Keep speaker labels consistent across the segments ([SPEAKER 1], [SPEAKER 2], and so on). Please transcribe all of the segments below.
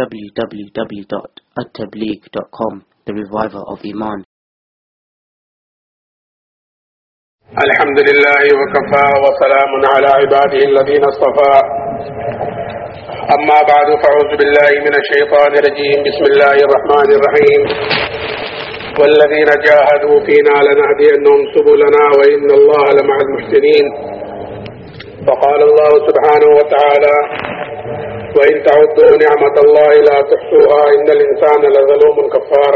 [SPEAKER 1] www.attableek.com The Reviver of Iman.
[SPEAKER 2] الحمد لله وكفى وسلام على عباده الذين اصطفى أما بعد فعوذ بالله من الشيطان الرجيم بسم الله الرحمن الرحيم والذين جاهدوا فينا لنهدينهم سبلنا وإن الله لمع المحسنين فقال الله سبحانه وتعالى وإن تعدوا نعمة الله لا تحصوها إن الإنسان لظلوم كفار.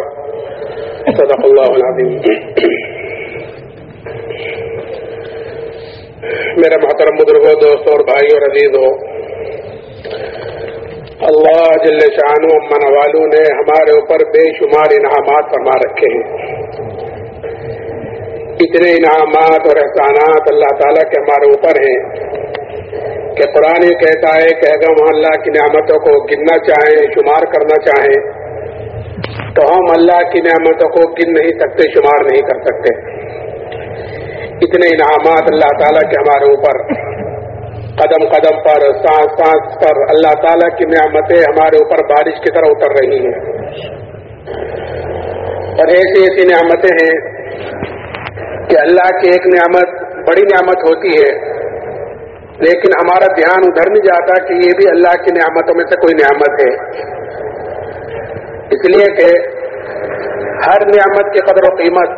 [SPEAKER 2] صدق الله العظيم. میرا محترم بزرگوں دوست اور بھائی اور عزیز ہو اللہ جل شان و من والو نے ہمارے اوپر بے شمار انعامات فرما رکھے ہیں۔ اتنے انعامات اور احسانات اللہ تعالیٰ کے ہمارے اوپر ہیں۔ کہ قرآن یہ کہتا ہے کہ اگر ہم اللہ کی نعمتوں کو گننا چاہیں، شمار کرنا چاہیں، تو ہم اللہ کی نعمتوں کو گن نہیں سکتے، شمار نہیں کر سکتے۔ اتنے انعامات اللہ تعالیٰ کے ہمارے اوپر۔ قدم قدم پر، سانس سانس پر اللہ تعالیٰ کی نعمتیں ہمارے اوپر بارش کی طرح اتر رہی ہیں۔ اور ایسی ایسی نعمتیں ہیں کہ اللہ کی ایک نعمت، بڑی نعمت ہوتی ہے۔ لیکن ہمارا دھیان ادھر نہیں جاتا کہ یہ بھی اللہ کی نعمتوں میں سے کوئی نعمت ہے۔ اس لیے کہ ہر نعمت کی قدر و قیمت،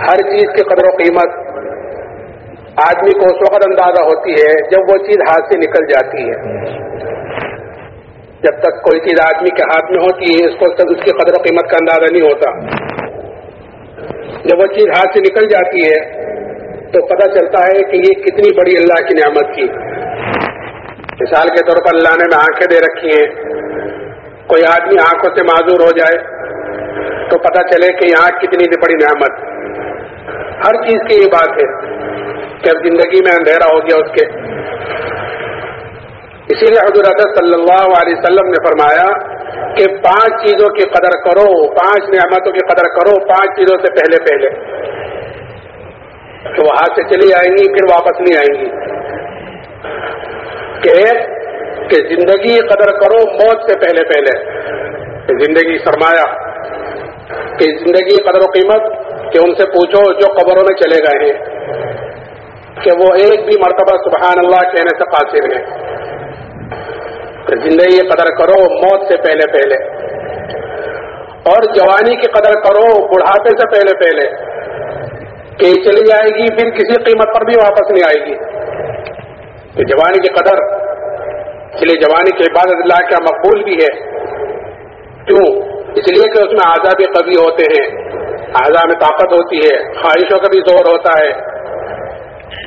[SPEAKER 2] ہر چیز کی قدر و قیمت آدمی کو اس وقت اندازہ ہوتی ہے جب وہ چیز ہاتھ سے نکل جاتی ہے۔ جب تک کوئی چیز آدمی کے ہاتھ میں ہوتی ہے، اس کو تک اس کی قدر و قیمت کا اندازہ نہیں ہوتا۔ جب وہ چیز ہاتھ سے نکل جاتی ہے تو پتہ چلتا ہے کہ یہ کتنی بڑی اللہ کی نعمت کی۔ مثال کے طور پر اللہ نے میں آنکھیں دے رکھی ہیں، کوئی آدمی آنکھوں سے معذور ہو جائے تو پتہ چلے کہ یہ آنکھ کتنی بڑی نعمت۔ ہر چیز کی یہ بات ہے کہ اب زندگی میں اندھیرا ہو گیا اس کے۔ اسی لیے حضرت صلی اللہ علیہ وسلم نے فرمایا کہ پانچ چیزوں کی قدر کرو، پانچ نعمتوں کی قدر کرو، پانچ چیزوں سے پہلے پہلے۔ تو وہ ہاتھ سے چلی آئیں گی، پھر واپس نہیں آئیں گی۔ کہ کہ زندگی قدر کرو موت سے پہلے پہلے۔ کہ زندگی سرمایہ۔ کہ زندگی قدر و قیمت، کہ ان سے پوچھو جو قبروں میں چلے گئے ہیں۔ کہ وہ ایک بھی مرتبہ سبحان اللہ کہنے سے قاصر ہیں۔ کہ زندگی قدر کرو موت سے پہلے پہلے۔ اور جوانی کی قدر کرو بڑھاپے سے پہلے پہلے۔ کہ چلی جائے گی، پھر کسی قیمت پر بھی واپس نہیں آئے گی۔ کہ جوانی کی قدر، اس لیے جوانی کی عبادت اللہ کا مقبول بھی ہے۔ کیوں؟ اس لیے کہ اس میں آزاد قبی ہوتے ہیں۔ اعضاء میں طاقت ہوتی ہے، خواہشوں کا بھی زور ہوتا ہے۔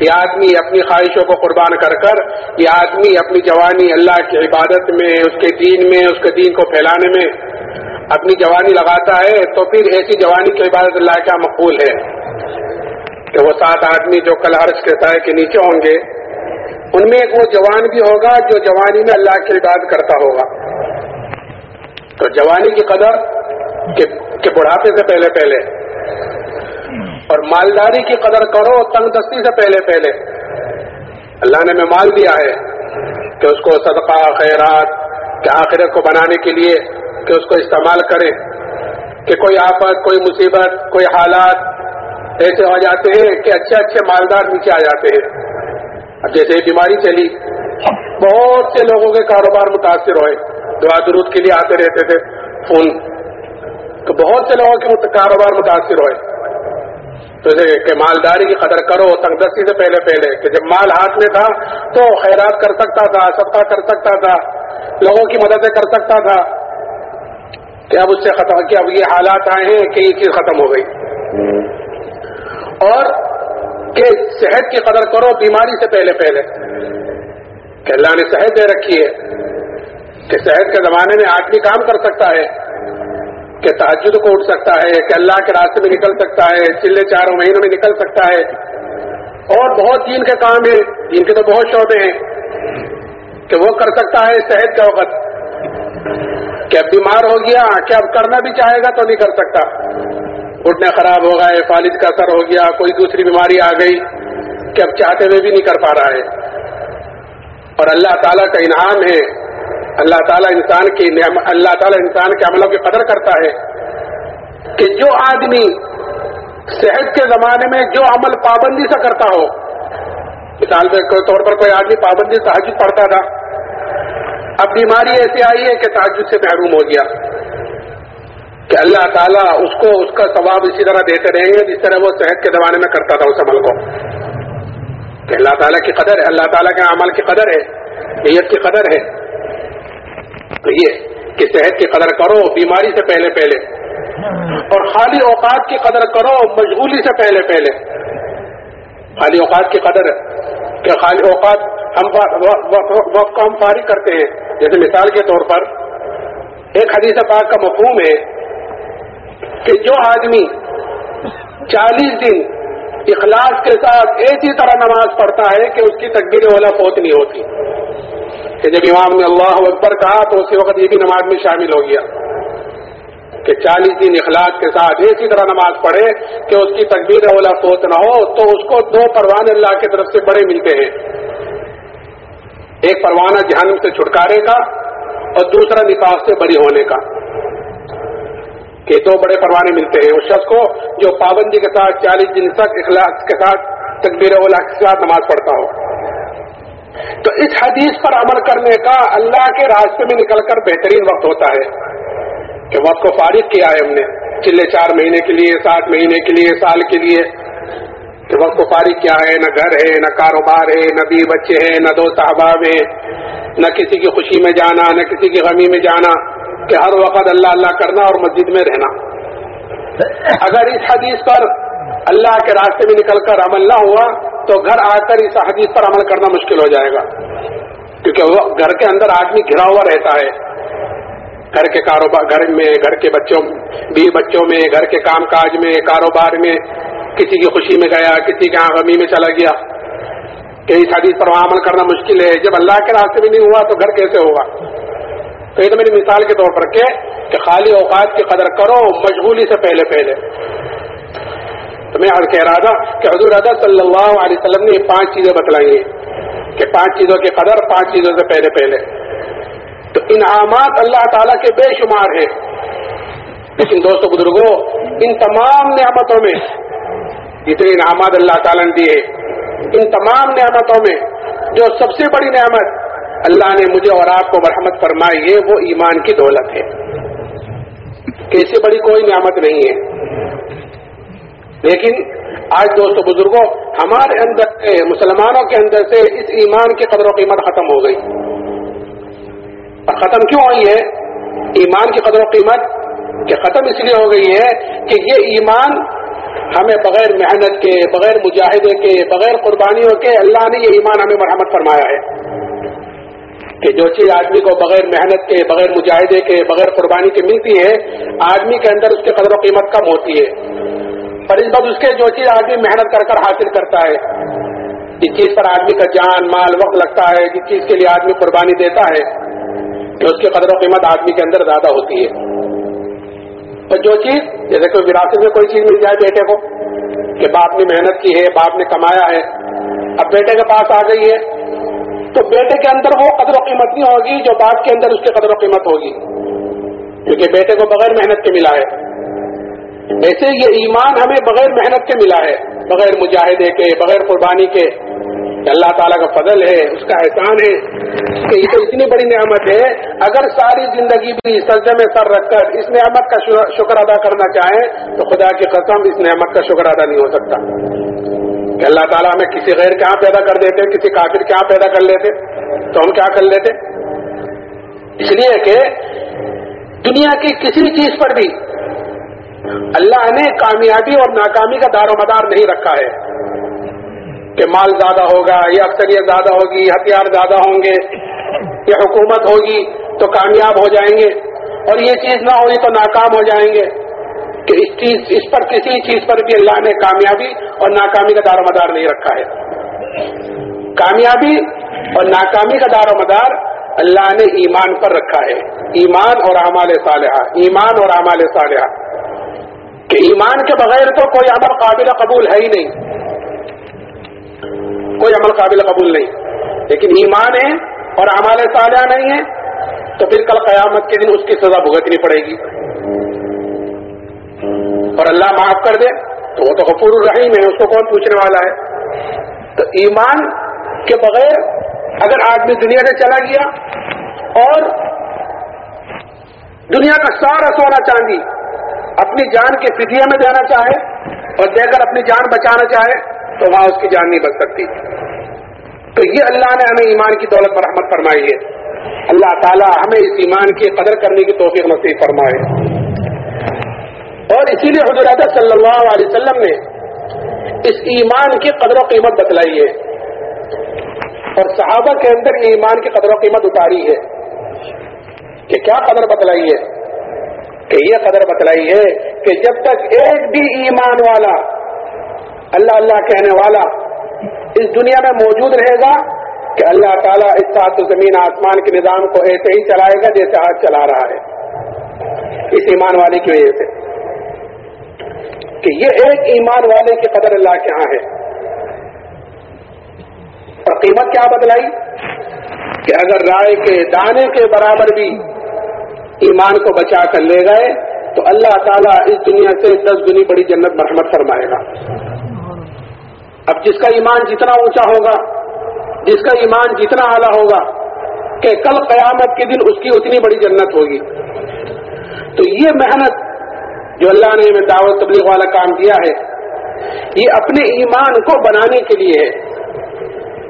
[SPEAKER 2] یہ آدمی اپنی خواہشوں کو قربان کر کر، یہ آدمی اپنی جوانی اللہ کی عبادت میں، اس کے دین میں، اس کے دین کو پھیلانے میں اپنی جوانی لگاتا ہے، تو پھر ایسی جوانی کی عبادت اللہ کا مقبول ہے۔ کہ وہ سات آدمی جو کل عرض کے سائے کے نیچے ہوں گے، ان میں ایک وہ جوان بھی ہوگا جو جوانی میں اللہ کی عبادت کرتا ہوگا۔ تو جوانی کی قدر کہ بڑھاپے سے پہلے پہلے۔ اور مالداری کی قدر کرو، تنگ دستی سے پہلے پہلے۔ اللہ نے میں مال دیا ہے کہ اس کو صدقہ، خیرات، کہ آخرت کو بنانے کے لیے کہ اس کو استعمال کرے۔ کہ کوئی آفت، کوئی مصیبت، کوئی حالات ایسے ہو جاتے ہیں کہ اچھے اچھے مالدار نیچے آ جاتے ہیں۔ اب جیسے بیماری چلی، بہت سے لوگوں کے کاروبار متاثر ہوئے۔ دعا درود کے لیے آتے رہتے تھے، فون۔ تو بہت سے لوگوں کے کاروبار متاثر ہوئے۔ تو کہ مالداری کی قدر کرو، تنگ دستی سے پہلے پہلے، کہ جب مال ہاتھ میں تھا تو خیرات کر سکتا تھا، صدقہ کر سکتا تھا، لوگوں کی مددیں کر سکتا تھا۔ کہ اب اس سے ختم کہ اب یہ حالات آئے ہیں کہ یہ چیز ختم ہو گئی۔ اور کہ صحت کی قدر کرو، بیماری سے پہلے پہلے۔ کہ اللہ نے صحت دے رکھی ہے، کہ صحت کے زمانے میں آدمی کام کر سکتا ہے، کہ تحجد کو اٹھ سکتا ہے، کہ اللہ کے راستے میں نکل سکتا ہے، چلے چاروں مہینوں میں نکل سکتا ہے۔ اور بہت دین کے کام ہیں، دین کے تو بہت شعبے ہیں۔ کہ وہ کر سکتا ہے صحت کا وقت۔ کہ اب بیمار ہو گیا، کہ اب کرنا بھی چاہے گا تو نہیں کر سکتا۔ گھٹنے خراب ہو گئے فالج کا اثر ہو گیا، کوئی دوسری بیماری آ گئی کہ اب چاہتے ہوئے بھی نہیں کر پا رہا ہے۔ اور اللہ تعالیٰ کا انعام ہے۔ اللہ تعالیٰ انسان کی اللہ تعالیٰ انسان کے عملوں کی قدر کرتا ہے کہ جو آدمی صحت کے زمانے میں جو عمل پابندی سے کرتا ہو، مثال کے طور پر کوئی آدمی پابندی تحجد پڑتا تھا، اب بیماری ایسی آئی ہے کہ تحجد سے محروم ہو گیا۔ کہ اللہ تعالیٰ اس کو اس کا ثواب اسی طرح دیتے رہیں گے جس طرح وہ صحت کے زمانے میں کرتا تھا اس عمل کو۔ کہ اللہ تعالیٰ کی قدر ہے، اللہ تعالیٰ کے عمل کی قدر ہے، نیت کی قدر ہے۔ تو یہ کہ صحت کی قدر کرو، بیماری سے پہلے پہلے۔ اور خالی اوقات کی قدر کرو، مشغولی سے پہلے پہلے۔ خالی اوقات کی قدر، کہ خالی اوقات ہم وقت کو ہم فارغ کرتے ہیں۔ جیسے مثال کے طور پر ایک حدیث پاک کا مفہوم ہے کہ جو آدمی چالیس دن اخلاص کے ساتھ ایسی طرح نماز پڑھتا ہے کہ اس کی تقبیر اولا فوت نہیں ہوتی۔ کہ جب امام نے اللہ اکبر کہا تو اسی وقت یہ بھی نماز میں شامل ہو گیا۔ کہ چالیس دن اخلاق کے ساتھ ایسی طرح نماز پڑھے کہ اس کی تقبیر اولا فوت نہ ہو تو اس کو دو پروان اللہ کی طرف سے بڑے ملتے ہیں۔ ایک پروانہ جہنم سے چھٹکارے کا اور دوسرا نکاح سے بری ہونے کا۔ کہ دو بڑے پروانے ملتے ہیں، اس شخص کو جو پابندی کے ساتھ، چالیس دن تک اخلاق کے ساتھ تقبیر اولا کے ساتھ نماز پڑھتا ہو۔ تو اس حدیث پر عمل کرنے کا اللہ کے راستے میں نکل کر بہترین وقت ہوتا ہے۔ کہ وقت کو فارغ کیا ہے ہم نے، چلے چار مہینے کے لیے، سات مہینے کے لیے، سال کے لیے۔ کہ وقت کو فارغ کیا ہے، نہ گھر ہے، نہ کاروبار ہے، نہ بی بچے ہیں، نہ دو صحباب ہیں۔ نہ کسی کی خوشی میں جانا، نہ کسی کی غمی میں جانا۔ کہ ہر وقت اللہ اللہ کرنا اور مسجد میں رہنا۔ اگر اس حدیث پر اللہ کے راستے میں نکل کر عمل نہ ہوا، تو گھر آ کر اس حدیث پر عمل کرنا مشکل ہو جائے گا۔ کیونکہ وہ گھر کے اندر آدمی گھرا ہوا رہتا ہے۔ گھر کے کاروبار، گھر میں، گھر کے بچوں بھی بچوں میں، گھر کے کام کاج میں، کاروبار میں، کسی کی خوشی میں گیا، کسی کے غمی میں چلا گیا۔ کہ اس حدیث پر وہاں عمل کرنا مشکل ہے۔ جب اللہ کے راستے میں نہیں ہوا تو گھر کیسے ہوگا؟ تو یہ تو میری مثال کے طور پر کہ خالی اوقات کی قدر کرو، مشغولی سے پہلے پہلے۔ تو میں کہہ رہا تھا کہ حضور ادا صلی اللہ علیہ وسلم نے پانچ چیزیں بتلائی ہیں کہ پانچ چیزوں کی قدر پانچ چیزوں سے پہلے پہلے۔ تو انعامات اللہ تعالیٰ کے بے شمار ہیں۔ لیکن دوستوں بزرگوں ان تمام نعمتوں میں جتنے انعامات اللہ تعالیٰ نے دیے، ان تمام نعمتوں میں جو سب سے بڑی نعمت اللہ نے مجھے اور آپ کو مرحمت فرمائی ہے وہ ایمان کی دولت ہے۔ کیسے بڑی کوئی نعمت نہیں ہے۔ لیکن آج دوستوں بزرگوں ہمارے اندر سے مسلمانوں کے اندر سے اس ایمان کی قدر و قیمت ختم ہو گئی۔ اور ختم کیوں ہوئی ہے؟ ایمان کی قدر و قیمت کہ ختم اس لیے ہو گئی ہے کہ یہ ایمان ہمیں بغیر محنت کے، بغیر مجاہدے کے، بغیر قربانیوں کے، اللہ نے یہ ایمان ہمیں مرحمت فرمایا ہے۔ کہ جو چیز آدمی کو بغیر محنت کے، بغیر مجاہدے کے، بغیر قربانی کے ملتی ہے، آدمی کے اندر اس کے قدر و قیمت کم ہوتی ہے۔ پر اس بات اس کے جو چیز آدمی محنت کر کر حاصل کرتا ہے، جس چیز پر آدمی کا جان، مال، وقت لگتا ہے، جس چیز کے لیے آدمی قربانی دیتا ہے، کہ اس کی قدر و قیمت آدمی کے اندر زیادہ ہوتی ہے۔ تو جو چیز، جیسے کوئی وراثت میں کوئی چیز مل جائے بیٹے کو، کہ باپ نے محنت کی ہے، باپ نے کمایا ہے، اب بیٹے کے پاس آ گئی ہے تو بیٹے کے اندر وہ قدر و قیمت نہیں ہوگی جو باپ کے اندر اس کی قدر و قیمت ہوگی۔ کیونکہ بیٹے کو بغیر محنت کے ملا ہے۔ ایسے یہ ایمان ہمیں بغیر محنت کے ملا ہے۔ بغیر مجاہدے کے، بغیر قربانی کے۔ اللہ تعالیٰ کا فضل ہے، اس کا احسان ہے۔ کہ یہ تو اتنی بڑی نعمت ہے۔ اگر ساری زندگی بھی سجدے میں سر رکھ کر اس نعمت کا شکر ادا کرنا چاہیں، تو خدا کی قسم اس نعمت کا شکر ادا نہیں ہو سکتا۔ کہ اللہ تعالیٰ ہمیں کسی غیر کہاں پیدا کر دیتے، کسی کافر کہاں پیدا کر لیتے؟ تو ہم کیا کر لیتے؟ اس لیے کہ دنیا کی کسی چیز پر بھی اللہ نے کامیابی اور ناکامی کا دار و مدار نہیں رکھا ہے کہ مال زیادہ ہوگا، یا اکثریت زیادہ ہوگی ہتھیار زیادہ ہوں گے، یا حکومت ہوگی تو کامیاب ہو جائیں گے اور یہ چیز نہ ہوئی تو ناکام ہو جائیں گے۔ کہ اس چیز اس پر کسی چیز پر بھی اللہ نے کامیابی اور ناکامی کا دار و مدار نہیں رکھا ہے۔ کامیابی اور ناکامی کا دار و مدار اللہ نے ایمان پر رکھا ہے۔ ایمان اور اعمال صالحہ۔ ایمان اور اعمال صالحہ۔ کہ ایمان کے بغیر تو کوئی عمل قابل قبول ہے ہی نہیں۔ کوئی عمل قابل قبول نہیں۔ لیکن ایمان ہے اور اعمال صالحہ نہیں ہے، تو پھر کل قیامت کے دن اس کی سزا بھگتنی پڑے گی۔ اور اللہ معاف کر دے تو وہ تو غفور الرحیم ہے، اس کو کون پوچھنے والا ہے؟ تو ایمان کے بغیر اگر آدمی دنیا سے چلا گیا اور دنیا کا سارا سونا چاندی اپنی جان کے فدیے میں دینا چاہے اور دے کر اپنی جان بچانا چاہے، تو وہاں اس کی جان نہیں بچ سکتی۔ تو یہ اللہ نے ہمیں ایمان کی دولت پر رحمت فرمائی ہے۔ اللہ تعالیٰ ہمیں اس ایمان کی قدر کرنے کی توفیق نصیب فرمائے۔ اور اسی لیے حضرت صلی اللہ علیہ وسلم نے اس ایمان کی قدر و قیمت بتلائی ہے۔ اور صحابہ کے اندر یہ ایمان کی قدر و قیمت اتاری ہے کہ کیا قدر بتلائی ہے۔ کہ یہ قدر بتلائی ہے کہ جب تک ایک بھی ایمان والا، اللہ اللہ کہنے والا اس دنیا میں موجود رہے گا، کہ اللہ تعالیٰ اس سات زمین آسمان کے نظام کو ایسے ہی چلائے گا جیسے آج چلا رہا ہے۔ اس ایمان والے کی وجہ سے۔ کہ یہ ایک ایمان والے کی قدر اللہ کے ہاں ہے۔ اور قیمت کیا بدلائی؟ کہ اگر رائے کے دانے کے برابر بھی ایمان کو بچا کر لے گئے، تو اللہ تعالیٰ اس دنیا سے دس گنی بڑی جنت مرحمت فرمائے گا۔ اب جس کا ایمان جتنا اونچا ہوگا، جس کا ایمان جتنا اعلیٰ ہوگا، کہ کل قیامت کے دن اس کی اتنی بڑی جنت ہوگی۔ تو یہ محنت جو اللہ نے ہمیں دعوت تبلیغ والا کام کیا ہے، یہ اپنے ایمان کو بنانے کے لیے ہے۔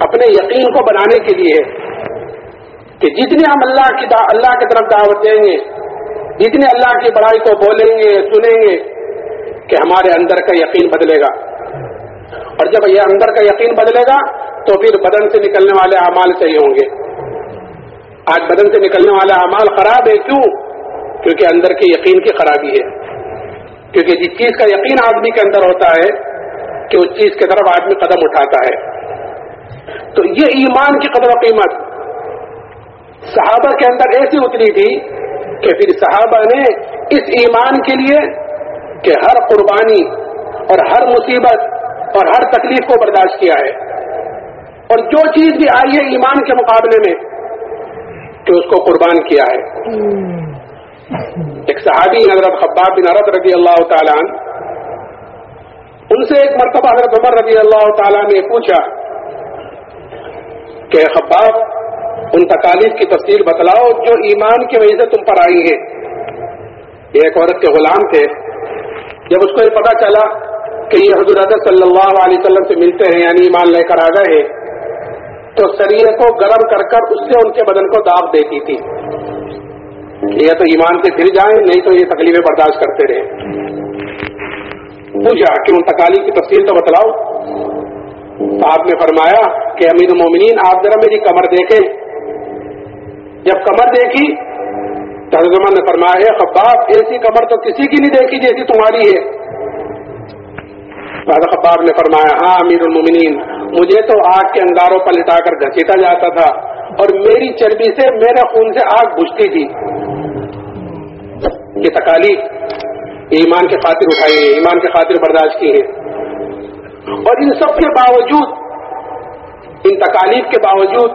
[SPEAKER 2] اپنے یقین کو بنانے کے لیے ہے کہ جتنے ہم اللہ کی اللہ کی طرف دعوت دیں گے، جتنے اللہ کی بڑائی کو بولیں گے، سنیں گے کہ ہمارے اندر کا یقین بدلے گا۔ اور جب یہ اندر کا یقین بدلے گا، تو پھر بدن سے نکلنے والے اعمال صحیح ہوں گے۔ آج بدن سے نکلنے والے اعمال خراب ہے کیوں؟ کیونکہ اندر کے یقین کی خرابی ہے۔ کیونکہ جس چیز کا یقین آدمی کے اندر ہوتا ہے کہ اس چیز کی طرف آدمی قدم اٹھاتا ہے۔ تو یہ ایمان کی قدر و قیمت۔ صحابہ کے اندر ایسی اتری تھی کہ پھر صحابہ نے اس ایمان کے لیے کہ ہر قربانی اور ہر مصیبت اور ہر تکلیف کو برداشت کیا ہے۔ اور جو چیز بھی آئی ہے ایمان کے مقابلے میں، کہ اس کو قربان کیا ہے۔ ایک صحابی حضرت خباب بن عرب رضی اللہ تعالیٰ ان سے ایک مرتبہ حضرت عمر رضی اللہ تعالیٰ نے پوچھا کہ خباب، ان تکالیف کی تفصیل بتلاؤ جو ایمان کی وجہ سے تم پر آئی ہیں۔ ایک عورت کے غلام تھے۔ جب اس کو یہ پتا چلا کہ یہ حضرت صلی اللہ علیہ وسلم سے ملتے ہیں یعنی ایمان لے کر آ گئے ہیں، تو شریر کو گرم کر کر اس سے ان کے بدن کو داغ دیتی تھی۔ یہ تو ایمان سے پھر جائیں، نہیں تو یہ تکلیفیں برداشت کرتے رہے پوچھا کہ ان تکالیف کی تفصیل تو بتلاؤ؟ تو آپ نے فرمایا کہ امیر المومنین، آپ ذرا میری کمر دیکھیں۔ جب کمر دیکھی تو حضرت نے فرمایا خباب، ایسی کمر تو کسی کی نہیں دیکھی جیسی تمہاری ہے۔ خباب نے فرمایا ہاں امیر المومنین، مجھے تو آگ کے انگاروں پر لٹا کر گھسیٹا جاتا تھا اور میری چربی سے میرے خون سے آگ بجھتی تھی۔ یہ تکالیف ایمان کے خاطر اٹھائی ہے، ایمان کے خاطر برداشت کی ہے۔ اور ان سب کے باوجود، ان تکالیف کے باوجود،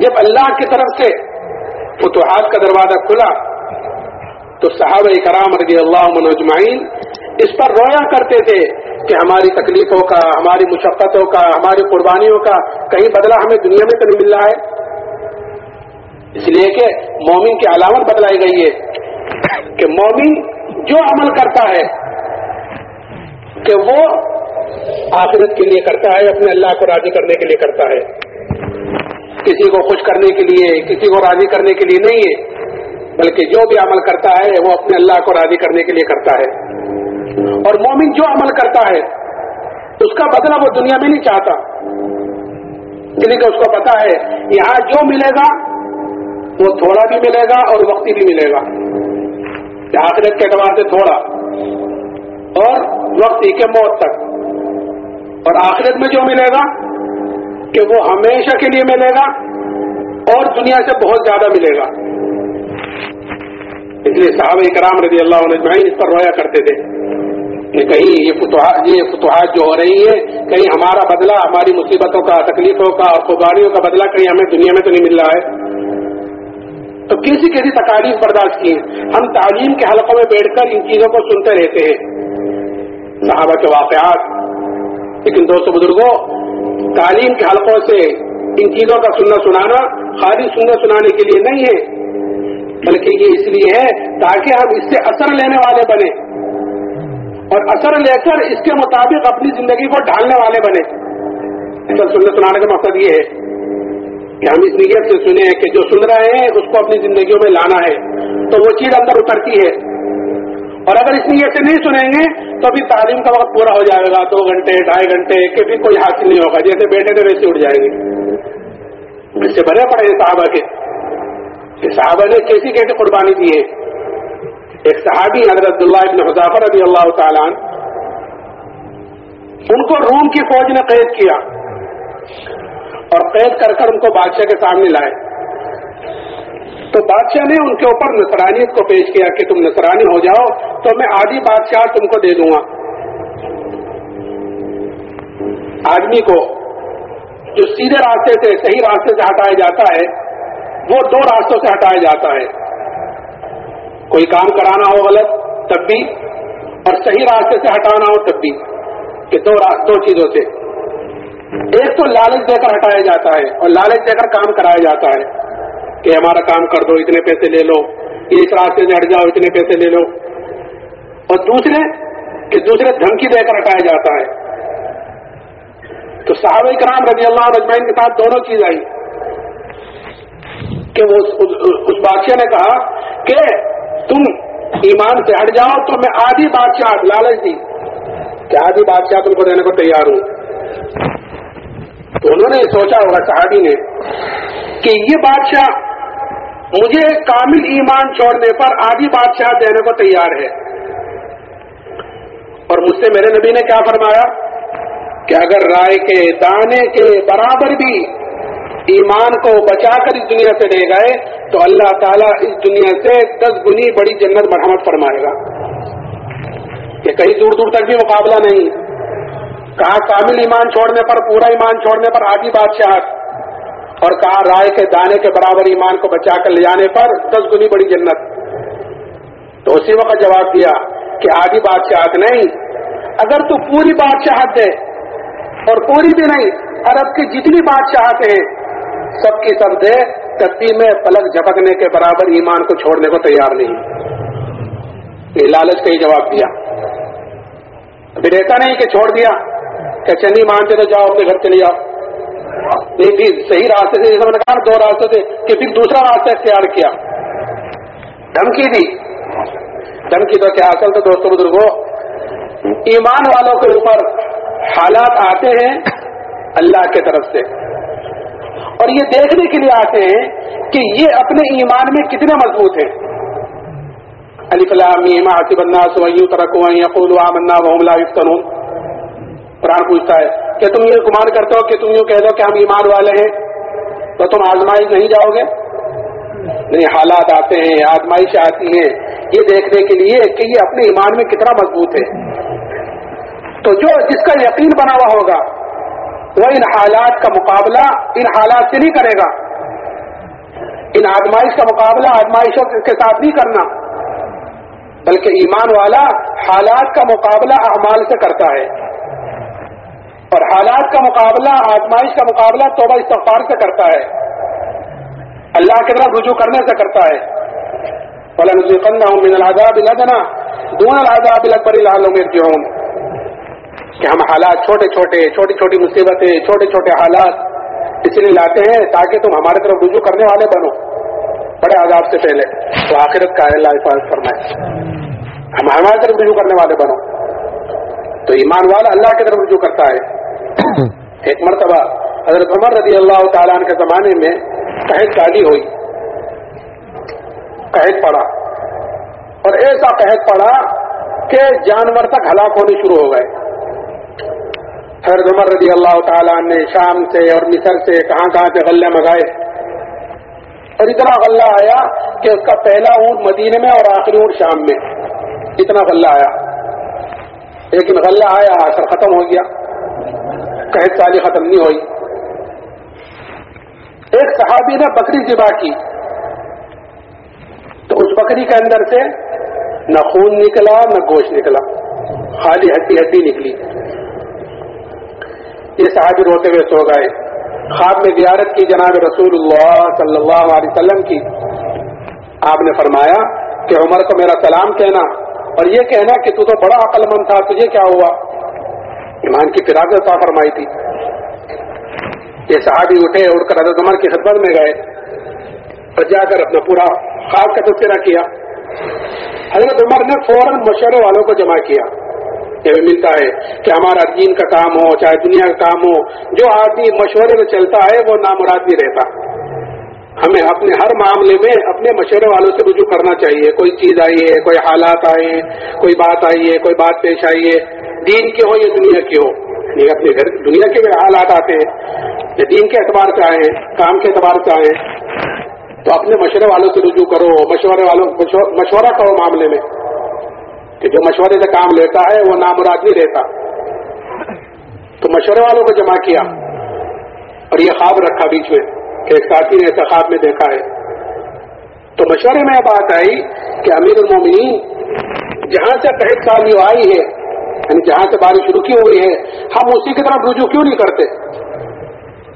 [SPEAKER 2] جب اللہ کی طرف سے فتوحات کا دروازہ کھلا، تو صحابہ کرام رضی اللہ منجمعین اس پر رویا کرتے تھے کہ ہماری تکلیفوں کا، ہماری مشقتوں کا، ہماری قربانیوں کا کہیں بدلہ ہمیں دنیا میں تو نہیں مل رہا ہے۔ اس لیے کہ مومن کی علامت بدلائی گئی ہے۔ کہ مومن جو عمل کرتا ہے کہ وہ آخرت کے لیے کرتا ہے، اپنے اللہ کو راضی کرنے کے لیے کرتا ہے۔ کسی کو خوش کرنے کے لیے، کسی کو راضی کرنے کے لیے نہیں ہے، بلکہ جو بھی عمل کرتا ہے، وہ اپنے اللہ کو راضی کرنے کے لیے کرتا ہے۔ اور مومن جو عمل کرتا ہے، اس کا بدلہ وہ دنیا میں نہیں چاہتا۔ اس لیے کہ اس کو پتا ہے، یہاں جو ملے گا، وہ تھوڑا بھی ملے گا اور وقتی بھی ملے گا۔ آخرت کے اعتبار سے تھوڑا اور وقتی کے موت تک۔ اور آخرت میں جو ملے گا کہ وہ ہمیشہ کے لیے ملے گا اور دنیا سے بہت زیادہ ملے گا۔ اس لیے صحابہ کرام رضی اللہ عنہ اس پر رویا کرتے تھے کہ کہیں یہ فتوحات یہ فتوحات جو ہو رہی ہے، کہیں ہمارا بدلہ، ہماری مصیبتوں کا، تکلیفوں کا اور قربانیوں کا بدلہ کہیں ہمیں دنیا میں تو نہیں مل رہا ہے۔ تو کسی کسی تکالیف برداشت کی ہم تعلیم کے حلقوں میں بیٹھ کر ان چیزوں کو سنتے رہتے ہیں۔ صحابہ کے واقعات۔ لیکن دوستوں بزرگوں تعلیم کے حلقوں سے ان چیزوں کا سننا سنانا خالی سننا سنانے کے لیے نہیں ہے، بلکہ یہ اس لیے ہے تاکہ ہم اس سے اثر لینے والے بنے اور اثر لے کر اس کے مطابق اپنی زندگی کو ڈھالنے والے بنے سننے سنانے کا مقصد یہ ہے۔ کہ ہم اس نیت سے سنیں کہ جو سن رہے ہیں اس کو اپنی زندگیوں میں لانا ہے، تو وہ چیز اندر اترتی ہے۔ اور اگر اس نیت سے نہیں سنیں گے، تو ابھی تعلیم کا وقت پورا ہو جائے گا، دو گھنٹے، ڈھائی گھنٹے، کہ پھر کوئی حاصل نہیں ہوگا۔ جیسے بیٹھے تھے ویسے اٹھ جائیں گے۔ اس سے بنے پڑے ہیں صحابہ کے۔ کہ صحابہ نے کیسی کیسی قربانی دی ہے۔ ایک صحابی، حضرت اللہ ابن حضافر رضی اللہ تعالیٰ ان کو روم کی فوج نے قید کیا۔ اور قید کر کر ان کو بادشاہ کے سامنے لائے۔ تو بادشاہ نے ان کے اوپر نسرانیت کو پیش کیا کہ تم نسرانی ہو جاؤ، تو میں آدھی بادشاہ تم کو دے دوں گا۔ آدمی کو جو سیدھے راستے سے، صحیح راستے سے ہٹایا جاتا ہے، وہ دو راستوں سے ہٹایا جاتا ہے۔ کوئی کام کرانا ہو غلط، تب بھی، اور صحیح راستے سے ہٹانا ہو تب بھی، کہ دو دو چیزوں سے۔ ایک تو لالچ دے کر ہٹایا جاتا ہے اور لالچ دے کر کام کرایا جاتا ہے کہ ہمارا کام کر دو، اتنے پیسے لے لو، اس راستے سے ہٹ جاؤ، اتنے پیسے لے لو۔ اور دوسرے، کہ دوسرے دھمکی دے کر ہٹایا جاتا ہے۔ تو صحابہ کرام رضی اللہ رجمائن کے ساتھ دونوں چیز آئی۔ کہ وہ اس بادشاہ نے کہا کہ تم ایمان سے ہٹ جاؤ، تو میں آدھی بادشاہ، لالچ دی۔ کہ آدھی بادشاہ تم کو دینے کو تیار ہوں۔ تو انہوں نے سوچا ہوگا صحابی نے کہ یہ بادشاہ مجھے کامل ایمان چھوڑنے پر آدھی بادشاہ دینے کو تیار ہے۔ اور مجھ سے میرے نبی نے کیا فرمایا کہ اگر رائے کے دانے کے برابر بھی ایمان کو بچا کر اس دنیا سے لے گئے تو اللہ تعالیٰ اس دنیا سے دس گنی بڑی جنت مرحمت فرمائے گا۔ کہ کہیں دور دور تک بھی مقابلہ نہیں۔ کہا کامل ایمان چھوڑنے پر، پورا ایمان چھوڑنے پر آدھی بادشاہ اور کہا رائے کے دانے کے برابر ایمان کو بچا کر لے جانے پر دس گنی بڑی جنت۔ تو اسی وقت جواب دیا کہ آدھی بادشاہت نہیں۔ اگر تو پوری بادشاہت دے اور پوری بھی نہیں، عرب کی جتنی بادشاہت ہیں، سب کی سب دے کتی میں پلک جھپکنے کے برابر ایمان کو چھوڑنے کو تیار نہیں۔ یہ لالچ کا ہی جواب دیا۔ ابھی ایسا نہیں کہ چھوڑ دیا۔ کہ چنی مانتے تو جاؤ، اپنے گھر چلے جاؤ۔ نہیں، پھر صحیح راستے سے، جیسے میں نے کہا دو راستے سے، کہ پھر دوسرا راستہ اختیار کیا۔ دھمکی دی۔ دھمکی تو کیا اصل تو دوستوں بزرگوں ایمان والوں کے اوپر حالات آتے ہیں اللہ کے طرف سے۔ اور یہ دیکھنے کے لیے آتے ہیں کہ یہ اپنے ایمان میں کتنے مضبوط ہیں علی کلام حسب الناس ویو ترکو یقول آمنا وهم لا يفتنون قرآن پوچھتا ہے کہ تم یہ گمان کرتے ہو کہ تم یوں کہہ دو کہ ہم ایمان والے ہیں تو تم آزمائش نہیں جاؤ گے؟ نہیں، حالات آتے ہیں آزمائش آتی ہیں۔ یہ دیکھنے کے لیے کہ یہ اپنے ایمان میں کتنا مضبوط ہے۔ تو جو جس کا یقین بنا ہوا ہوگا، وہ ان حالات کا مقابلہ ان حالات سے نہیں کرے گا۔ ان آزمائش کا مقابلہ آزمائشوں کے ساتھ نہیں کرنا۔ بلکہ ایمان والا حالات کا مقابلہ اعمال سے کرتا ہے۔ اور حالات کا مقابلہ، آزمائش کا مقابلہ توبہ استغفار سے کرتا ہے۔ اللہ کی طرف رجوع کرنے سے کرتا ہے۔ من العذاب لدنا دون العذاب الاکبر لعلهم يرجعون۔ کہ ہم حالات چھوٹے چھوٹے، چھوٹی چھوٹی مصیبتیں، چھوٹے چھوٹے حالات اس لیے لاتے ہیں تاکہ تم ہمارے طرف رجوع کرنے والے بنو۔ بڑے عذاب سے پہلے۔ تو آخرت کا اللہ حفاظت فرمائے۔ ہم ہمارے طرف رجوع کرنے والے بنو۔ تو ایمان والا اللہ کی طرف رجوع کرتا ہے۔ ایک مرتبہ حضرت عمر رضی اللہ تعالیٰ کے زمانے میں قحط شادی ہوئی۔ قحط پڑا۔ اور ایسا قحط پڑا کہ جانور تک ہلاک ہونے شروع ہو گئے۔ حضرت عمر رضی اللہ تعالیٰ نے شام سے اور مصر سے کہاں کہاں سے غلے منگائے اور اتنا غلہ آیا کہ اس کا پہلا اونٹ مدینے میں اور آخری اونٹ شام میں۔ اتنا غلہ آیا۔ لیکن غلہ آیا اثر ختم ہو گیا۔ قحط سالی ختم نہیں ہوئی۔ ایک صحابی نے بکری ذبح کی۔ تو اس بکری کے اندر سے نہ خون نکلا، نہ گوشت نکلا۔ خالی ہڈی ہڈی نکلی۔ یہ صحابی روتے ہوئے سو گئے۔ خواب میں زیارت کی جناب رسول اللہ صلی اللہ علیہ وسلم کی۔ آپ نے فرمایا کہ عمر کو میرا سلام کہنا اور یہ کہنا کہ تو تو بڑا عقل مند تھا، تجھے کیا ہوا؟ ایمان کی فراغت فرمائی تھی۔ یہ صحابی اٹھے اٹھ کر حضرت عمر کی خدمت میں گئے۔ اور جا کر اپنا پورا خواب کا تذکرہ کیا۔ حضرت عمر نے فوراً مشورے والوں کو جمع کیا۔ یہ بھی ملتا ہے کہ ہمارا دین کا کام ہو، چاہے دنیا کا کام ہو، جو آدمی مشورے میں چلتا ہے، وہ نامراد نہیں رہتا۔ ہمیں اپنے ہر معاملے میں اپنے مشورے والوں سے رجوع کرنا چاہیے۔ کوئی چیز آئی ہے، کوئی حالات آئے ہیں، کوئی بات آئی ہے، کوئی بات پیش آئی ہے۔ دین کی ہو یا دنیا کی ہو یعنی اپنے گھر، دنیا کے بھی حالات آتے ہیں، یا دین کے اعتبار سے آئے کام کے اعتبار سے آئے تو اپنے مشورے والوں سے رجوع کرو، مشورے والوں مشورہ کرو معاملے میں کہ جو مشورے سے کام لیتا ہے، وہ نامراد نہیں رہتا۔ تو مشورے والوں کو جمع کیا اور یہ خواب رکھا بیچ میں کہ ایک ساتھی نے ایسا خواب میں دیکھا ہے۔ تو مشورے میں یہ بات آئی کہ امیر المومنین، جہاں سے پہلے سال آئی ہے یعنی جہاں سے بارش رکی ہوئی ہے، ہم اسی کی طرف رجوع کیوں نہیں کرتے؟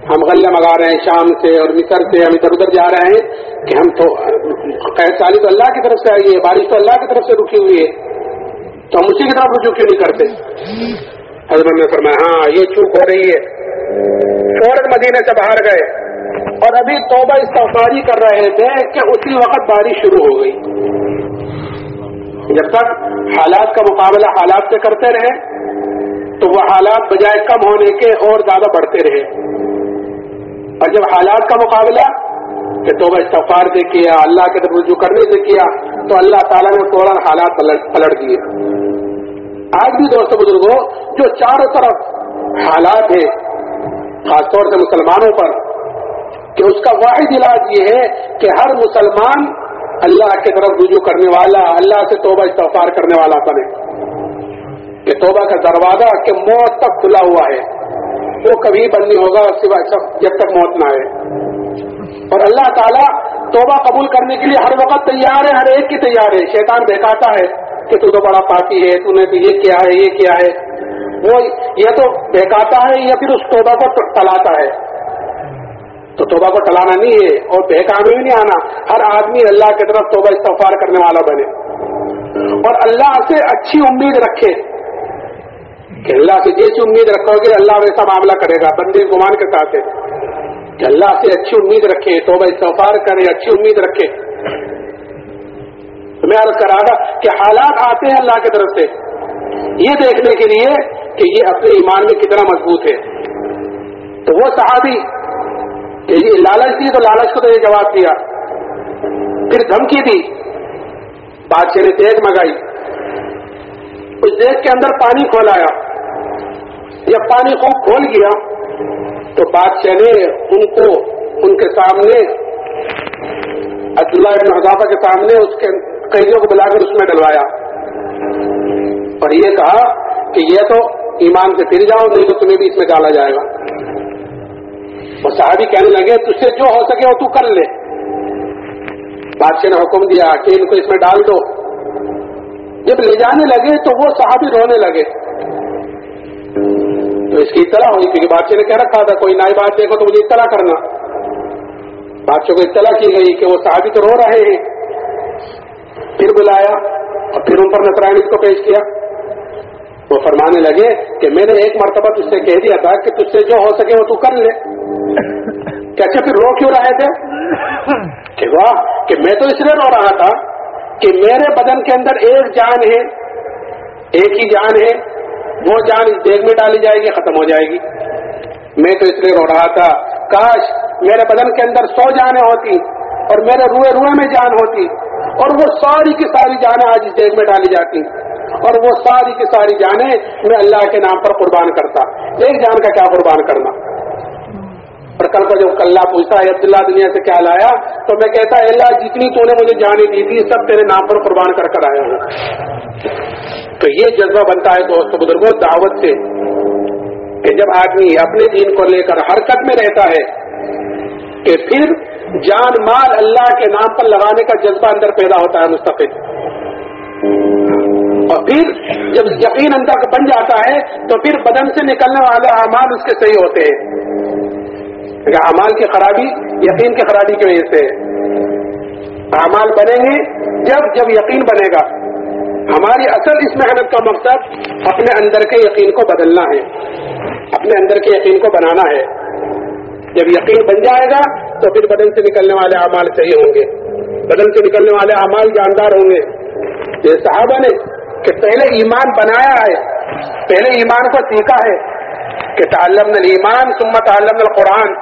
[SPEAKER 2] ہم غلے منگا رہے ہیں شام سے اور مصر سے، ہم ادھر ادھر جا رہے ہیں کہ ہم تو قید تو اللہ کی طرف سے آئی ہے بارش تو اللہ کی طرف سے رکی ہوئی ہے۔ تو ہم اسی کی طرف رجوع کیوں نہیں کرتے؟ حضرت نے فرمایا ہاں یہ چوک ہو رہی ہے۔ فوراً مدینے سے باہر گئے اور ابھی توبہ استفاری کر رہے تھے کہ اسی وقت بارش شروع ہو گئی۔ جب تک حالات کا مقابلہ حالات سے کرتے رہے، تو وہ حالات بجائے کم ہونے کے اور زیادہ بڑھتے رہے۔ اور جب حالات کا مقابلہ، کہ توبہ استفار سے کیا، اللہ کے رجوع کرنے سے کیا، تو اللہ تعالیٰ نے فوراً حالات پلٹ دیے۔ آج بھی دوست بزرگوں جو چاروں طرف حالات ہیں، خاص طور سے مسلمانوں پر، کہ اس کا واحد علاج یہ ہے کہ ہر مسلمان اللہ کی طرف رجوع کرنے والا، اللہ سے توبہ استفار کرنے والا بنے کہ توبہ کا دروازہ کہ موت تک کھلا ہوا ہے۔ وہ کبھی بند نہیں ہوگا، سوائے جب تک موت نہ آئے۔ اور اللہ تعالیٰ توبہ قبول کرنے کے لیے ہر وقت تیار ہے، ہر ایک کی تیار ہے۔ شیطان بہکاتا ہے کہ تو تو بڑا پاپی ہے، تو نے تو یہ کیا ہے، یہ کیا ہے۔ وہ یہ تو بہکاتا ہے، یا پھر اس توبہ کو ٹلاتا ہے۔ تو توبہ کو ٹلانا نہیں ہے اور بہکانے بھی نہیں آنا۔ ہر آدمی اللہ کی طرف توبہ استفار کرنے والا بنے۔ اور اللہ سے اچھی امید رکھے۔ کہ اللہ سے جیسی امید رکھو گے، اللہ ویسا معاملہ کرے گا۔ بندے گمان کے ساتھ ہے کہ اللہ سے اچھی امید رکھے تو بھائی سفار کرے، اچھی امید رکھے۔ میں عرض کرا تھا کہ حالات آتے ہیں اللہ کی طرف سے۔ یہ دیکھنے کے لیے کہ یہ اپنے ایمان میں کتنا مضبوط ہے۔ تو وہ صحابی کہ یہ لالچ دی تو لالچ کو تو یہ جواب دیا۔ پھر دھمکی دی۔ بادشاہ نے تیز منگائی اس دیش کے اندر پانی کھولایا۔ جب پانی خوب کھول گیا تو بادشاہ نے ان کو، ان کے سامنے، عبداللہ ابن حضافہ کے سامنے اس کے قیدیوں کو بلا کر اس میں ڈلوایا۔ اور یہ کہا کہ یہ تو ایمان سے پھر جاؤ، نہیں تو تمہیں بھی اس میں ڈالا جائے گا۔ اور صحابی کہنے لگے، تجھ سے جو ہو سکے وہ تو کر لے۔ بادشاہ نے حکم دیا کہ ان کو اس میں ڈال دو۔ جب لے جانے لگے تو وہ صحابی رونے لگے۔ تو اس کی اطلاع ہوئی، کیونکہ بادشاہ نے کہہ رکھا تھا، کوئی نئی بات دیکھو تو مجھے اطلاع کرنا۔ بادشاہ کو اطلاع کی گئی کہ وہ صحابی تو رو رہے ہیں۔ پھر بلایا اور پھر ان پر نسرائن اس کو پیش کیا۔ وہ فرمانے لگے کہ میں نے ایک مرتبہ تجھ سے کہہ دیا تھا کہ تجھ سے جو ہو سکے وہ تو کر لے۔ کہ اچھا پھر رو کیوں رہے تھے؟ کہ واہ کہ میں تو اس لیے رو رہا تھا کہ میرے بدن کے اندر ایک جان ہے ایک ہی جان ہے وہ جان اس دیگ میں ڈالی جائے گی ختم ہو جائے گی۔ میں تو اس لیے رو رہا تھا۔ کاش میرے بدن کے اندر سو جانیں ہوتی اور میرے روئے روئے میں جان ہوتی اور وہ ساری کی ساری جانیں آج اس دیگ میں ڈالی جاتی۔ اور وہ ساری کی ساری جانیں میں اللہ کے نام پر قربان کرتا۔ ایک جان کا کیا قربان کرنا؟ اور کل کو جب اللہ پوچھتا ہے عبداللہ دنیا سے کیا لایا؟ تو میں کہتا ہے اللہ، جتنی تو نے مجھے جانے دی تھی، سب تیرے نام پر قربان کر کر آیا ہوں۔ تو یہ جذبہ بنتا ہے دوست بزرگوں، دعوت سے کہ جب آدمی اپنے دین کو لے کر حرکت میں رہتا ہے، کہ پھر جان مال اللہ کے نام پر لگانے کا جذبہ اندر پیدا ہوتا ہے مستقل۔ اور پھر جب یقین اندر بن جاتا ہے تو پھر بدن سے نکلنے والے اعمال اس کے صحیح ہوتے ہیں۔ اعمال کی خرابی یقین کی خرابی کی وجہ سے اعمال بنیں گے، جب جب یقین بنے گا۔ ہماری اصل اس محنت کا مقصد اپنے اندر کے یقین کو بدلنا ہے۔ اپنے اندر کے یقین کو بنانا ہے۔ جب یقین بن جائے گا تو پھر بدن سے نکلنے والے اعمال صحیح ہوں گے۔ بدن سے نکلنے والے اعمال جاندار ہوں گے۔ یہ صحابہ نے کہ پہلے ایمان بنایا ہے، پہلے ایمان کو سیکھا ہے کہ تعلم ایمان سمت تعلم القرآن،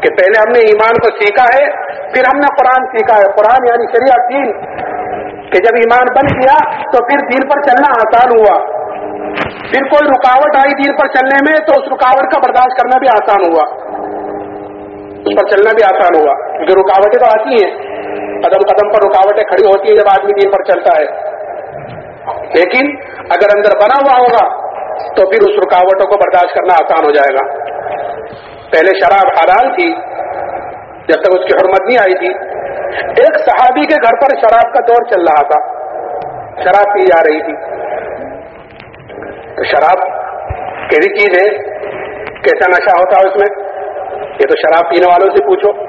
[SPEAKER 2] کہ پہلے ہم نے ایمان کو سیکھا ہے، پھر ہم نے قرآن سیکھا ہے۔ قرآن یعنی شریعت دین، کہ جب ایمان بن گیا تو پھر دین پر چلنا آسان ہوا۔ پھر کوئی رکاوٹ آئی دین پر چلنے میں تو اس رکاوٹ کا برداشت کرنا بھی آسان ہوا۔ اس پر چلنا بھی آسان ہوا۔ کیونکہ رکاوٹیں تو آتی ہیں۔ قدم قدم پر رکاوٹیں کھڑی ہوتی ہیں جب آدمی دین پر چلتا ہے۔ لیکن اگر اندر بنا ہوا ہوگا تو پھر اس رکاوٹوں کو برداشت کرنا آسان ہو جائے گا۔ پہلے شراب حلال تھی جب تک اس کی حرمت نہیں آئی تھی۔ ایک صحابی کے گھر پر شراب کا دور چل رہا تھا۔ شراب پی جا رہی تھی۔ تو شراب کیسی چیز ہے؟ کیسا نشہ ہوتا ہے اس میں؟ یہ تو شراب پینے والوں سے پوچھو۔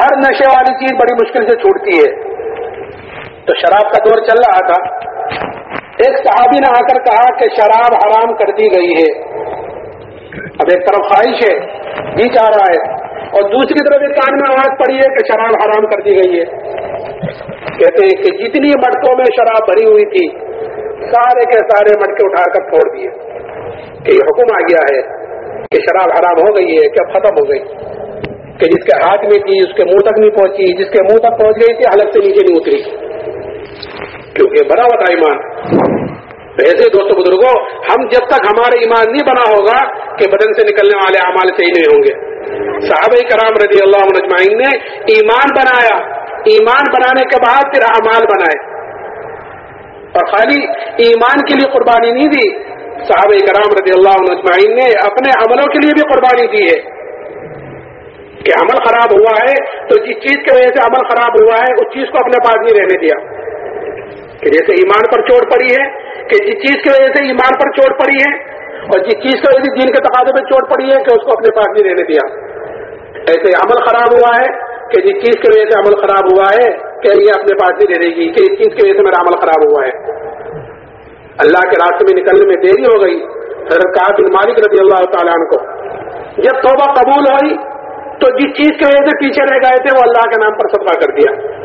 [SPEAKER 2] ہر نشے والی چیز بڑی مشکل سے چھوٹتی ہے۔ تو شراب کا دور چل رہا تھا۔ ایک صحابی نے آ کر کہا کہ شراب حرام کر دی گئی ہے۔ اب ایک طرف خواہش ہے جی جا رہا ہے۔ اور دوسری طرف ایک کان میں آواز پڑی ہے کہ شراب حرام کر دی گئی ہے۔ کہتے ہیں کہ جتنی مٹکوں میں شراب بھری ہوئی تھی، سارے کے سارے مٹکے اٹھا کر چھوڑ دیے۔ کہ یہ حکم آ گیا ہے کہ شراب حرام ہو گئی ہے کہ اب ختم ہو گئی؟ کہ جس کے ہاتھ میں تھی، اس کے منہ تک نہیں پہنچی، جس کے منہ تک پہنچ گئی تھی، حلق سے نیچے نہیں اتری۔ کیونکہ بڑا ہوتا ایمان۔ ایسے دوستوں بزرگوں، ہم جب تک ہمارا ایمان نہیں بنا ہوگا کہ بدن سے نکلنے والے اعمال صحیح نہیں ہوں گے۔ صحابہ کرام رضی اللہ مجمعین نے ایمان بنایا۔ ایمان بنانے کے بعد پھر اعمال بنائے۔ اور خالی ایمان کے لیے قربانی نہیں دی۔ صحابہ کرام رضی اللہ مجمعین نے اپنے عملوں کے لیے بھی قربانی دی ہے۔ کہ عمل خراب ہوا ہے تو جس چیز کی وجہ سے عمل خراب ہوا ہے، اس چیز کو اپنے پاس نہیں رہنے دیا۔ کہ جیسے ایمان پر چوٹ پڑی ہے کہ جس چیز کی وجہ سے ایمان پر چوٹ پڑی ہے اور جس چیز کی وجہ سے دین کے تقاضے میں چوٹ پڑی ہے کہ اس کو اپنے پاس نہیں رہنے دیا۔ ایسے عمل خراب ہوا ہے کہ جس چیز کی وجہ سے عمل خراب ہوا ہے کہ یہ اپنے پاس نہیں رہے گی، کہ اس چیز کی وجہ سے میرا عمل خراب ہوا ہے۔ اللہ کے راستے میں نکلنے میں دیری ہو گئی۔ حضرت بن مالک رضی اللہ تعالیٰ عنہ کو۔ جب توبہ قبول ہوئی تو جس چیز کی وجہ سے پیچھے رہ گئے تھے وہ اللہ کے نام پر صدقہ کر دیا۔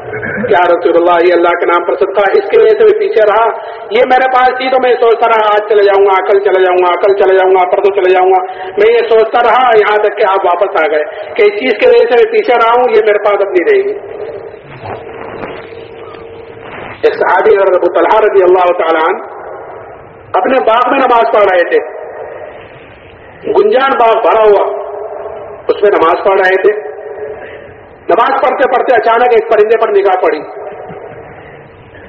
[SPEAKER 2] کیا رسول اللہ، یہ اللہ کے نام پر صدقہ اس کی وجہ سے بھی پیچھے رہا۔ یہ میرے پاس تھی تو میں سوچتا رہا، آج چلے جاؤں گا، کل چلے جاؤں گا، کل چلے جاؤں گا پردو چلے جاؤں گا۔ میں یہ سوچتا رہا، یہاں تک کہ آپ واپس آ گئے۔ کہ اس چیز کی وجہ سے میں پیچھے رہا ہوں، یہ میرے پاس اب نہیں رہے گی۔ ایک صحابی ابو طلحہ رضی اللہ تعالیٰ اپنے باغ میں نماز پڑھ رہے تھے۔ گنجان باغ بھرا ہوا۔ اس میں نماز پڑھ رہے تھے۔ نماز پڑھتے پڑھتے اچانک ایک پرندے پر نگاہ پڑی۔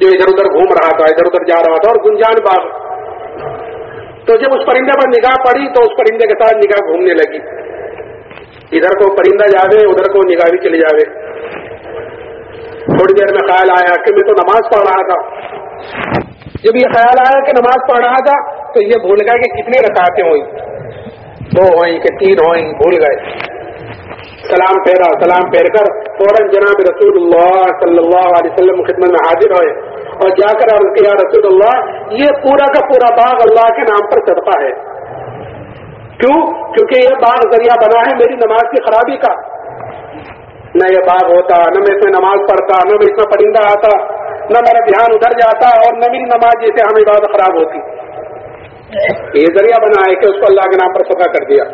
[SPEAKER 2] جو ادھر ادھر گھوم رہا تھا، ادھر ادھر جا رہا تھا اور گنجان باغ۔ تو جب اس پرندے پر نگاہ پڑی تو اس پرندے کے ساتھ نگاہ گھومنے لگی۔ ادھر کو پرندہ جاوے، ادھر کو نگاہ بھی چلی جاوے۔ تھوڑی دیر میں خیال آیا کہ میں تو نماز پڑھ رہا تھا۔ جب یہ خیال آیا کہ نماز پڑھ رہا تھا تو یہ بھول گیا کہ کتنی رکاتے ہوئی دو ہوئیں، کہ تین ہوئیں، بھول گئے۔ سلام پھیرا، سلام پھیر کر فوراً جناب رسول اللہ صلی اللہ علیہ وسلم خدمت میں حاضر ہوئے اور جا کر عرض کیا، رسول اللہ، یہ پورا کا پورا باغ اللہ کے نام پر صدقہ ہے۔ کیوں؟ کیونکہ یہ باغ ذریعہ بنا ہے میری نماز کی خرابی کا۔ نہ یہ باغ ہوتا، نہ میں اس میں نماز پڑھتا، نہ میں اس میں پرندہ آتا، نہ میرا دھیان ادھر جاتا اور نہ میری نماز جیسے ہمیں بات خراب ہوتی۔ یہ ذریعہ بنا ہے کہ اس کو اللہ کے نام پر سفا کر دیا۔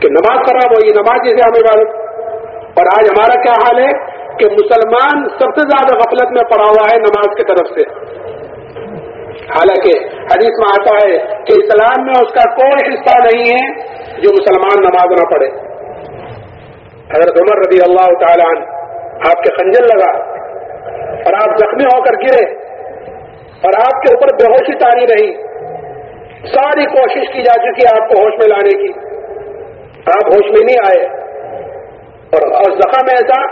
[SPEAKER 2] کہ نماز خراب ہوئی نماز جیسے ہم عبادت۔ اور آج ہمارا کیا حال ہے؟ کہ مسلمان سب سے زیادہ غفلت میں پڑا ہوا ہے نماز کی طرف سے۔ حالانکہ حدیث میں آتا ہے کہ اسلام میں اس کا کوئی حصہ نہیں ہے جو مسلمان نماز نہ پڑھے۔ حضرت عمر رضی اللہ تعالیٰ آپ کے خنجر لگا اور آپ زخمی ہو کر گرے اور آپ کے اوپر بے ہوشی تاری رہی۔ ساری کوشش کی جا چکی ہے آپ کو ہوش میں لانے کی۔ آپ ہوش میں نہیں آئے۔ اور اور زخم ایسا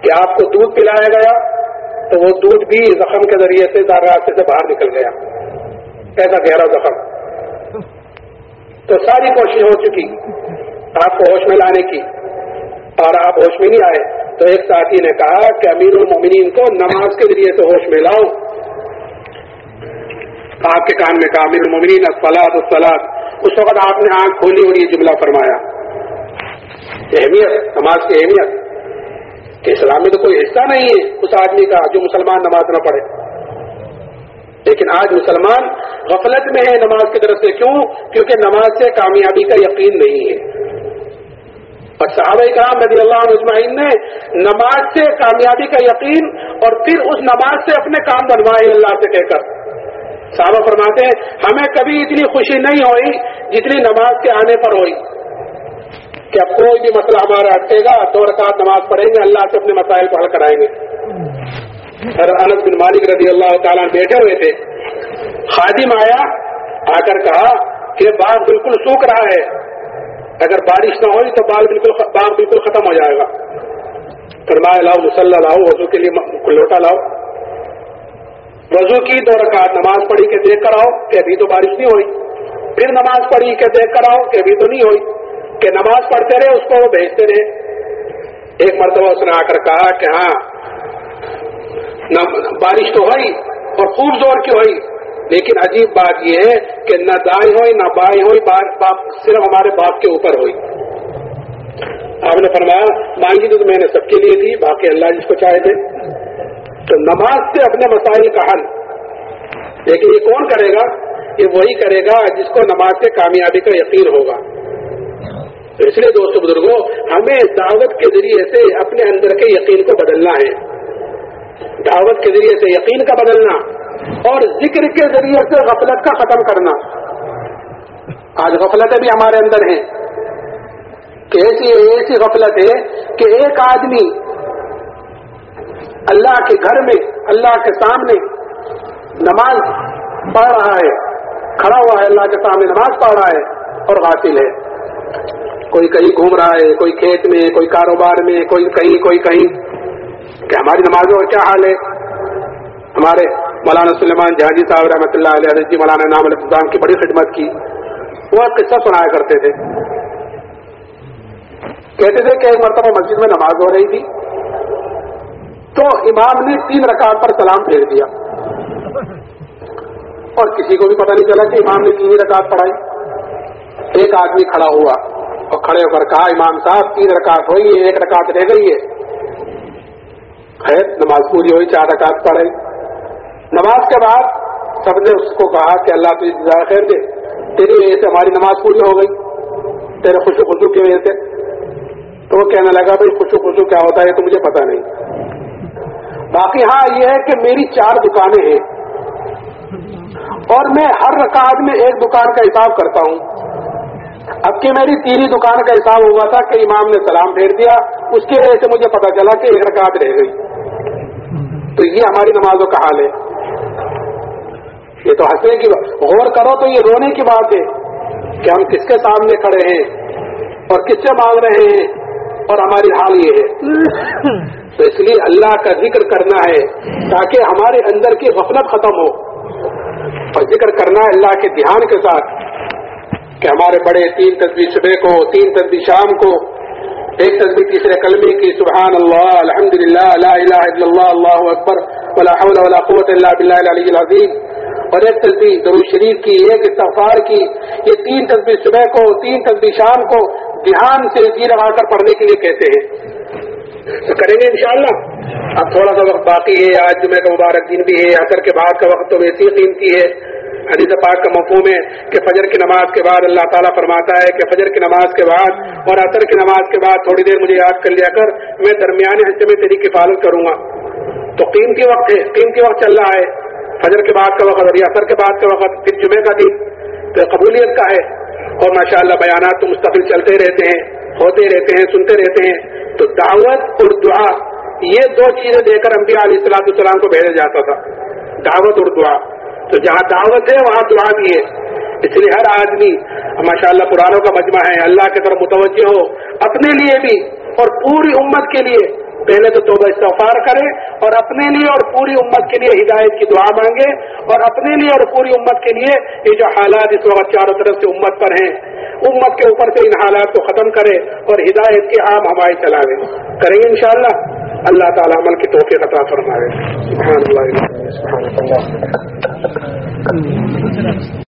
[SPEAKER 2] کہ آپ کو دودھ پلایا گیا تو وہ دودھ بھی زخم کے ذریعے سے راستے سے باہر نکل گیا۔ ایسا گہرا زخم۔ تو ساری کوشش ہو چکی آپ کو ہوش میں لانے کی۔ اور آپ ہوش میں نہیں آئے۔ تو ایک ساتھی نے کہا کہ امیر المومنین کو نماز کے ذریعے سے ہوش میں لاؤ۔ آپ کے کان میں کہا امیر المومنین اسفلاد اسفلاد اس وقت آپ نے آنکھ کھولی اور یہ جملہ فرمایا۔ اہمیت، نماز کی اہمیت۔ کہ اسلام میں تو کوئی حصہ نہیں ہے اس آدمی کا جو مسلمان نماز نہ پڑھے۔ لیکن آج مسلمان غفلت میں ہے نماز کی طرف سے۔ کیوں؟ کیونکہ نماز سے کامیابی کا یقین نہیں ہے۔ اور صحابہ کرام رضی اللہ عنہ اجمعین نے نماز سے کامیابی کا یقین اور پھر اس نماز سے اپنے کام بنوائے اللہ سے کہہ کر۔ صحابہ فرماتے ہیں، ہمیں کبھی اتنی خوشی نہیں ہوئی جتنی نماز کے آنے پر ہوئی۔ کہ اب کوئی بھی مسئلہ ہمارا اٹکے گا، دو رکعت نماز پڑھیں گے، اللہ سے اپنے مسائل کو حل کرائیں گے۔ سر انس بن مالک رضی اللہ تعالیٰ بیٹھے ہوئے تھے۔ خادم آیا، آ کر کہا کہ باغ بالکل سوکھ رہا ہے۔ اگر بارش نہ ہوئی تو باغ بالکل باغ بالکل ختم ہو جائے گا۔ فرمایا، لاؤ، مسلح لاؤ، وضو کے لیے لوٹا لاؤ۔ وضو کی دو رکعت نماز پڑھی کے دیکھ کر آؤ کہ ابھی تو بارش نہیں ہوئی۔ پھر نماز پڑھی کے دیکھ کر آؤ کہ ابھی تو نہیں ہوئی۔ کہ نماز پڑھتے رہے اس کو وہ بھیجتے رہے۔ ایک مرتبہ اس نے آ کر کہا کہ ہاں بارش تو ہوئی اور خوب زور کی ہوئی، لیکن عجیب بات یہ ہے کہ نہ دائیں ہوئی، نہ بائیں ہوئی صرف ہمارے باپ کے اوپر ہوئی۔ آپ نے فرمایا مانگی جی تو میں نے سب کے لیے تھی باقی اللہ جس کو چاہے تھے تو نماز سے اپنے مسائل کا حل۔ لیکن یہ کون کرے گا؟ یہ وہی کرے گا جس کو نماز سے کامیابی کا یقین ہوگا۔ تو اس لیے دوستوں بزرگوں ہمیں دعوت کے ذریعے سے اپنے اندر کے یقین کو بدلنا ہے۔ دعوت کے ذریعے سے یقین کا بدلنا اور ذکر کے ذریعے سے غفلت کا ختم کرنا۔ آج غفلتیں بھی ہمارے اندر ہیں۔ کہ ایسی ایسی غفلت ہے کہ ایک آدمی اللہ کے گھر میں، اللہ کے سامنے نماز پڑھ رہا ہے، کھڑا ہوا ہے، اللہ کے سامنے نماز پڑھ رہا ہے اور غافل ہے۔ کوئی کہیں گھوم رہا ہے، کوئی کھیت میں، کوئی کاروبار میں، کوئی کہیں کوئی کہیں۔ کہ ہماری نمازوں کا کیا حال ہے؟ ہمارے مولانا سلیمان جہاجی صاحب رحمۃ اللہ علیہ جی مولانا نام السلام کی بڑی خدمت کی۔ وہ قصہ سنایا کرتے تھے۔ کہتے تھے کہ ایک مرتبہ مسجد میں نماز ہو رہی تھی۔ تو امام نے تین رکعت پر سلام پھیر دیا۔ اور کسی کو بھی پتہ نہیں چلا کہ امام نے تین رکعت پڑھائی۔ ایک آدمی کھڑا ہوا اور کھڑے ہو کر کہا، امام صاحب، تین رکعت ہوئی ہے، ایک رکعت رہ گئی ہے۔ خیر، نماز پوری ہوئی، چار رکعت پڑھے نماز کے بعد سب نے اس کو کہا کہ اللہ تجھے خیر دے۔ تیری وجہ سے ہماری نماز پوری ہو گئی، تیرے خوشو خوشو کی وجہ سے۔ تو وہ کہنے لگا، بھائی خوشو خوشو کیا ہوتا ہے تو مجھے پتا نہیں۔ باقی ہاں یہ ہے کہ میری چار دکانیں ہیں۔ اور میں ہر رکعت میں ایک دکان کا حساب کرتا ہوں۔ اب کہ میری تیری دکان کا حساب ہوا تھا کہ امام نے سلام پھیر دیا، اس کی وجہ سے مجھے پتا چلا کہ ایک رکعت رہ گئی۔ تو یہ ہماری نمازوں کا حال ہے۔ یہ تو ہنسنے کی غور کرو تو یہ رونے کی بات ہے کہ ہم کس کے سامنے کھڑے ہیں اور کس سے مانگ رہے ہیں۔ اور ہماری حال یہ ہے۔ تو اس لیے اللہ کا ذکر کرنا ہے تاکہ ہمارے اندر کی غفلت ختم ہو۔ اور ذکر کرنا ہے اللہ کے دھیان کے ساتھ کہ ہمارے بڑے تین تصویر صبح کو، تین تصویر شام کو، ایک تصویر تیسرے کلمے کی سبحان اللہ الحمد للہ اللہ اللہ اللہ اکبر، ولا حول ولا قوت اللہ بلّہ علی العظیم۔ اور ایک تصویر درو شریف کی، ایک استغفار کی۔ یہ تین تصویر صبح کو، تین تصویر شام کو دھیان سے جی لگا کر پڑھنے کے لیے کہتے ہیں۔ تو کریں گے انشاءاللہ۔ اب تھوڑا سا وقت باقی ہے، آج جمعہ کا مبارک دن بھی ہے اثر کے بعد کا وقت تو ویسی قیمتی ہے۔ حدیث پاک کا مفہوم ہے کہ فجر کی نماز کے بعد اللہ تعالیٰ فرماتا ہے کہ فجر کی نماز کے بعد اور اثر کی نماز کے بعد تھوڑی دیر مجھے یاد کر لیا کر، میں درمیانے حصے میں تیری کفالت کروں گا۔ تو قیمتی وقت ہے، قیمتی وقت چل رہا ہے۔ فجر کے بعد کا وقت یا اثر کے بعد کا وقت، پھر جمعے کا دن۔ تو قبولیت کا ہے۔ اور ماشاء اللہ بیانات تو مستقل چلتے رہتے ہیں، ہوتے رہتے ہیں، سنتے رہتے ہیں۔ تو دعوت اور دعا، یہ دو چیزیں دے کر انبیاء علیہ السلاۃ السلام کو بھیجا جاتا تھا، دعوت اور دعا۔ تو جہاں دعوت ہے، وہاں دعا بھی ہے۔ اس لیے ہر آدمی ماشاء اللہ قرآنوں کا مجمع ہے، اللہ کی طرف متوجہ ہو، اپنے لیے بھی اور پوری امت کے لیے۔ پہلے تو توبہ استغفار کرے اور اپنے لیے اور پوری امت کے لیے ہدایت کی دعا مانگے اور اپنے لیے اور پوری امت کے لیے یہ جو حالات اس وقت چاروں طرف سے امت پر ہیں، امت کے اوپر سے ان حالات کو ختم کرے اور ہدایت کی عام ہوائیں چلاوے۔ کریں گے انشاءاللہ۔ اللہ تعالیٰ عمل کی توفیق عطا فرمائے۔ سبحان اللہ۔